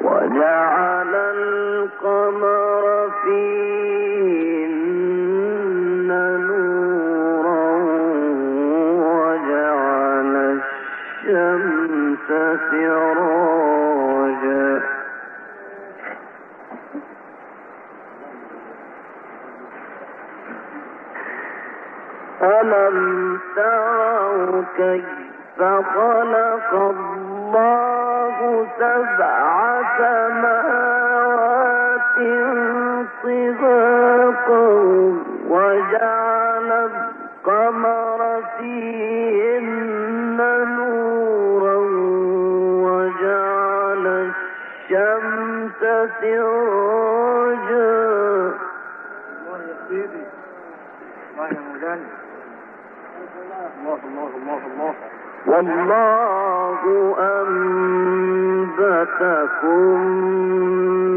وجعل القمر فيهن نورا وجعل الشمس سراجا. ألم تروا كيف خلق الله سبع سماوات طباقا وجعل القمر فيهن نورا وجعل الشمس سراجا. الله يا سيدي الله يا مولانا الله الله الله الله. والله أنبتكم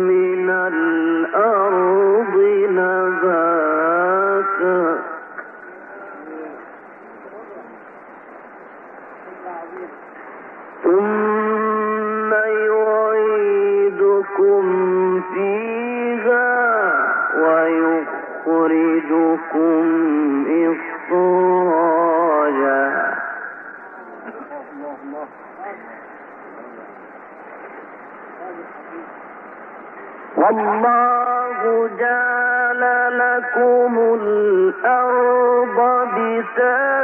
من الأرض نباتا. ثم يعيدكم فيها ويخرجكم إخراجا الله الله والله جعل لكم الأرض بساطا.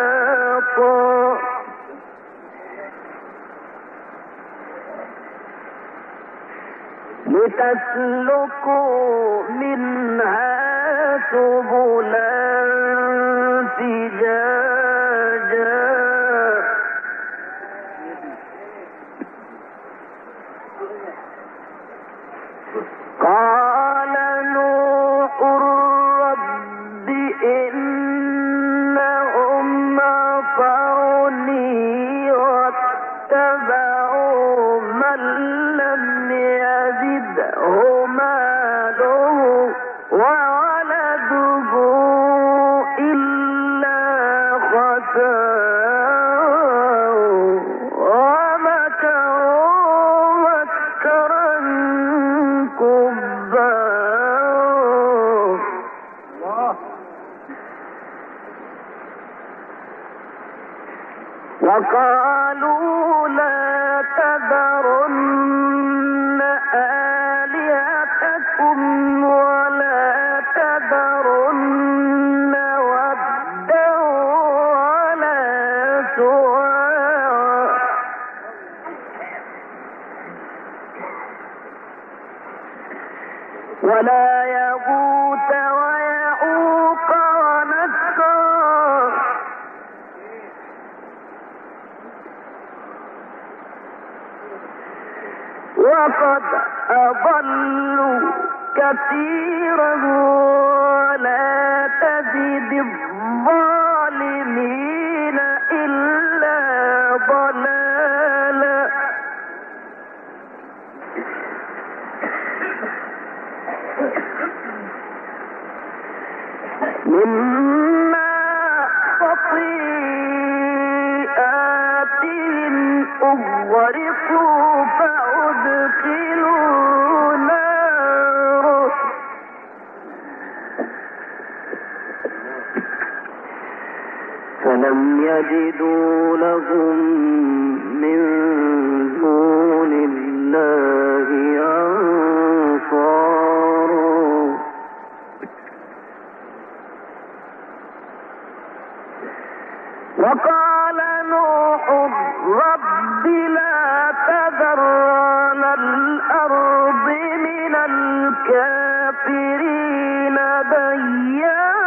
لتسلكوا منها سبلا رب لا تذر على الأرض من الكافرين ديارا.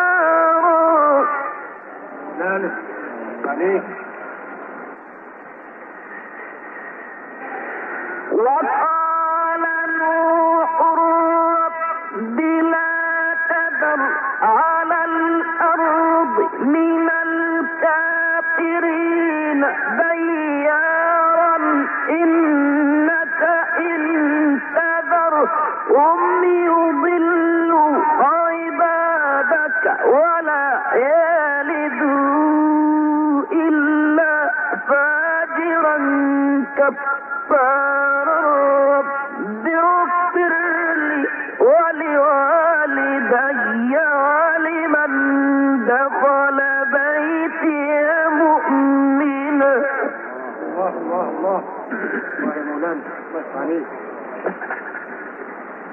عليك.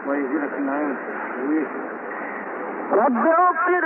الله يزيدك النعيم رب اغفر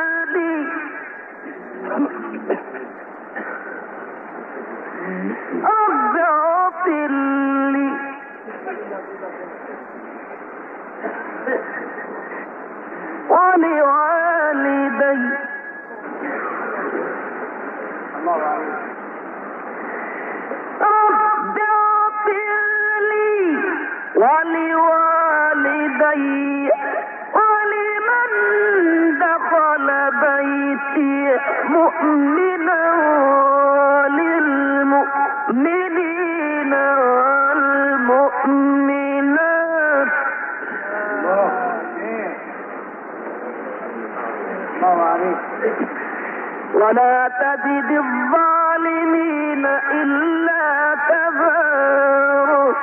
ولا تزد الظالمين إلا تبارا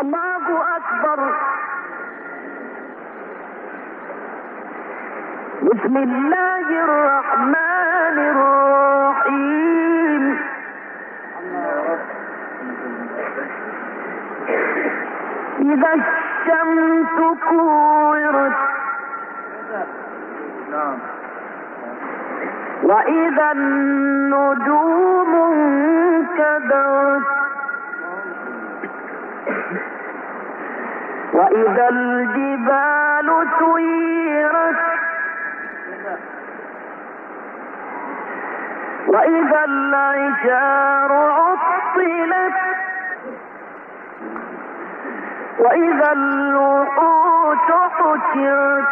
الله أكبر. بسم الله الرحمن الرحيم. إذا الشمس كورت. نعم. وإذا النجوم انكدرت. وإذا الجبال سيرت. وإذا العشار وإذا الوحوش حشرت.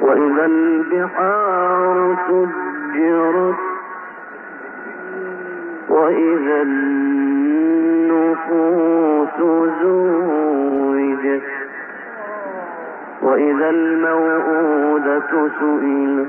وإذا البحار سجرت وإذا النفوس زوجت. وإذا الموءودة سئلت.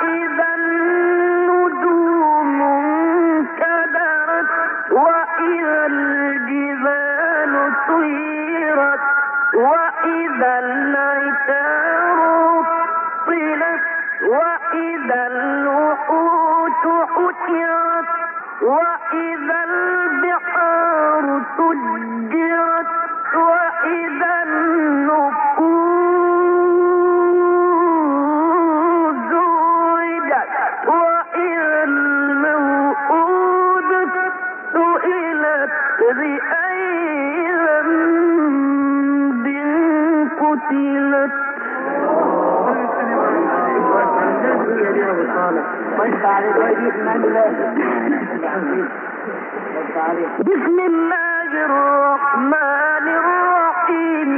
بسم الله الرحمن الرحيم.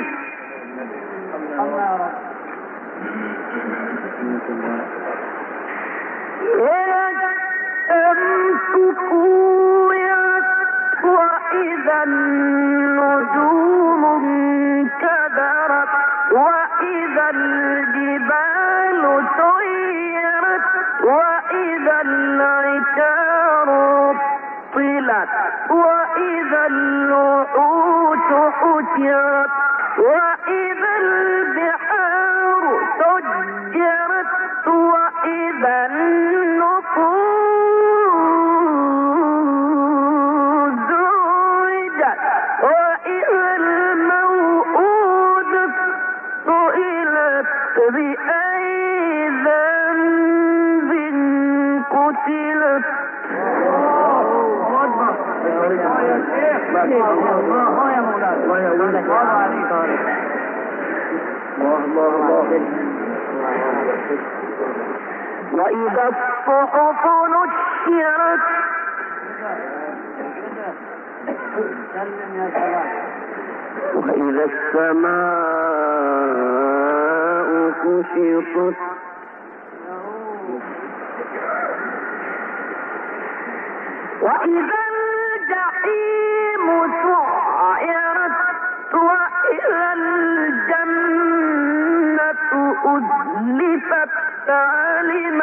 الشمس كورت وإذا النجوم وإذا الجبال سيرت وإذا العشار طلت وإذا الوحوش وإذا وإذا الصحف نشرت. وإذا السماء كشطت. وإذا الجحيم سعرت. وإذا الجنة أزلفت. علمت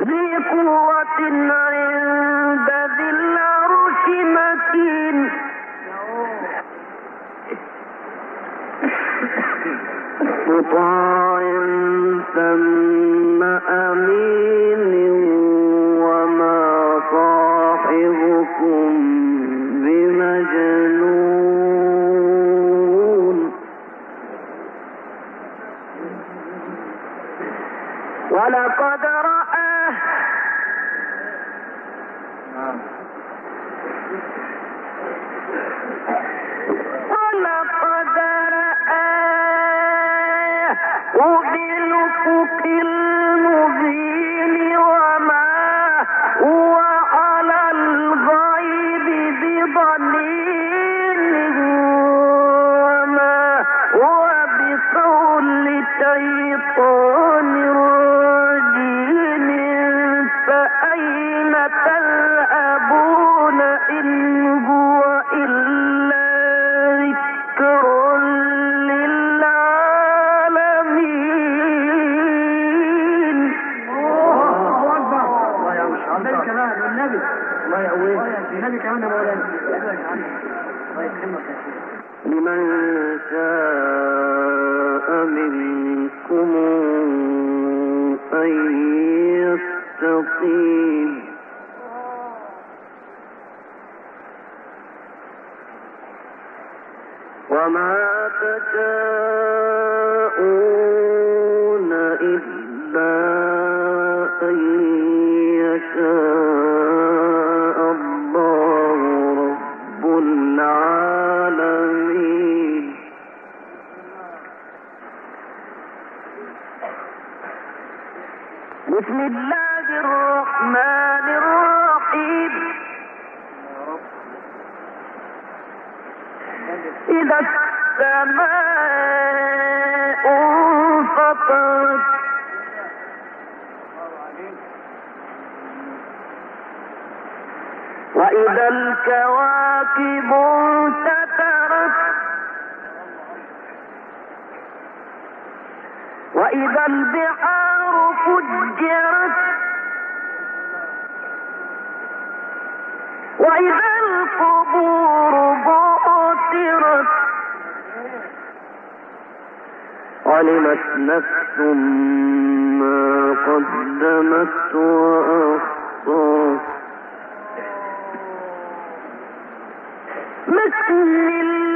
ذي قوة عند ذي أمين وما صاحبكم ولقد نعم ولقد رآه بالأفق المبين the إذا السماء انفطرت وإذا الكواكب انتثرت وإذا البحار فجرت وإذا القبور علمت نفس ما قدمت وأخطأت. بسم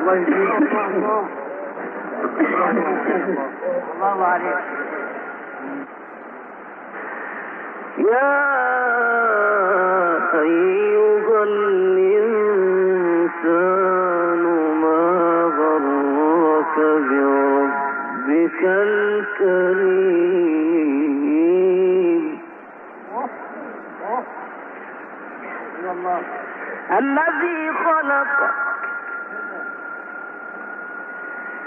الله يهديك الله عليك يا أيها الإنسان ما غرك بربك الكريم؟ الذي خلقك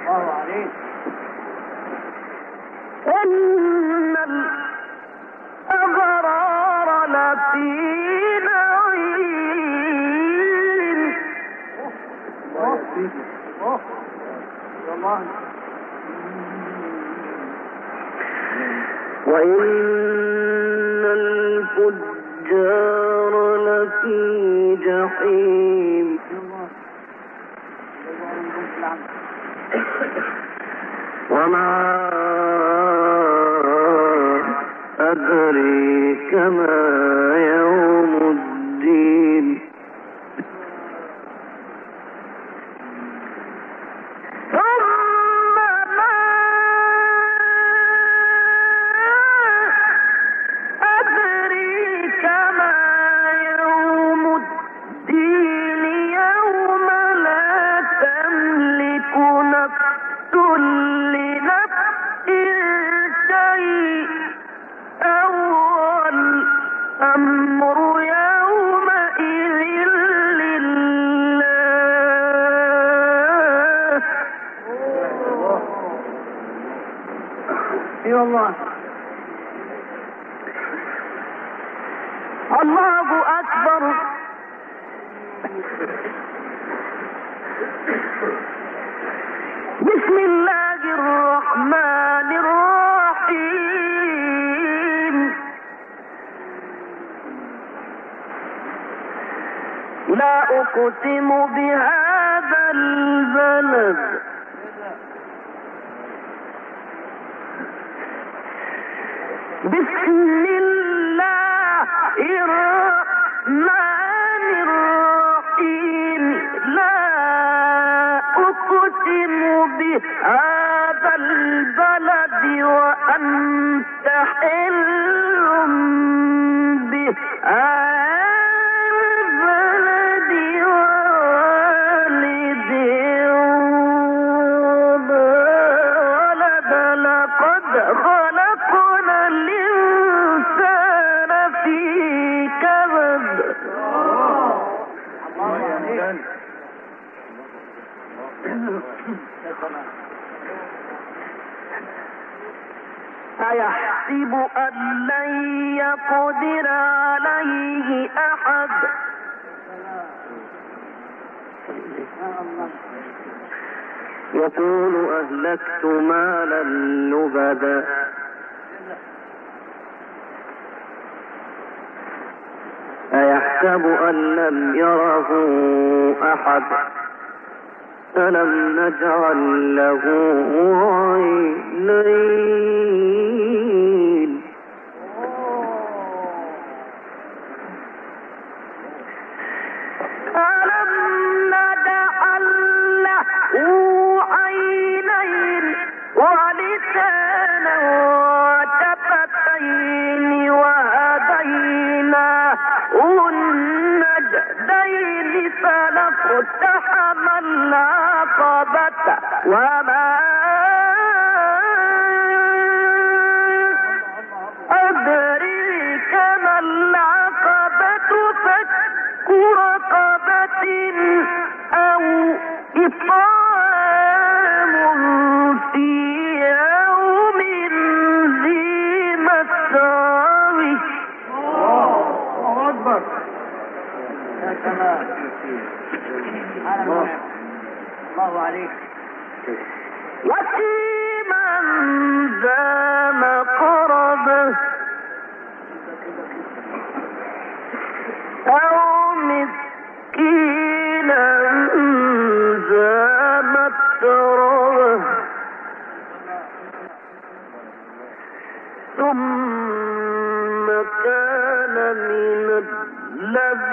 الله عليك لفي نعيم. وإن الفجار لفي جحيم. وما أدريك ما يوم الدين. بسم الله الرحمن الرحيم. لا أقسم بهذا البلد. بسم بهذا يحسب أن لم يره أحد ألم نجعل له عينين Rob الذين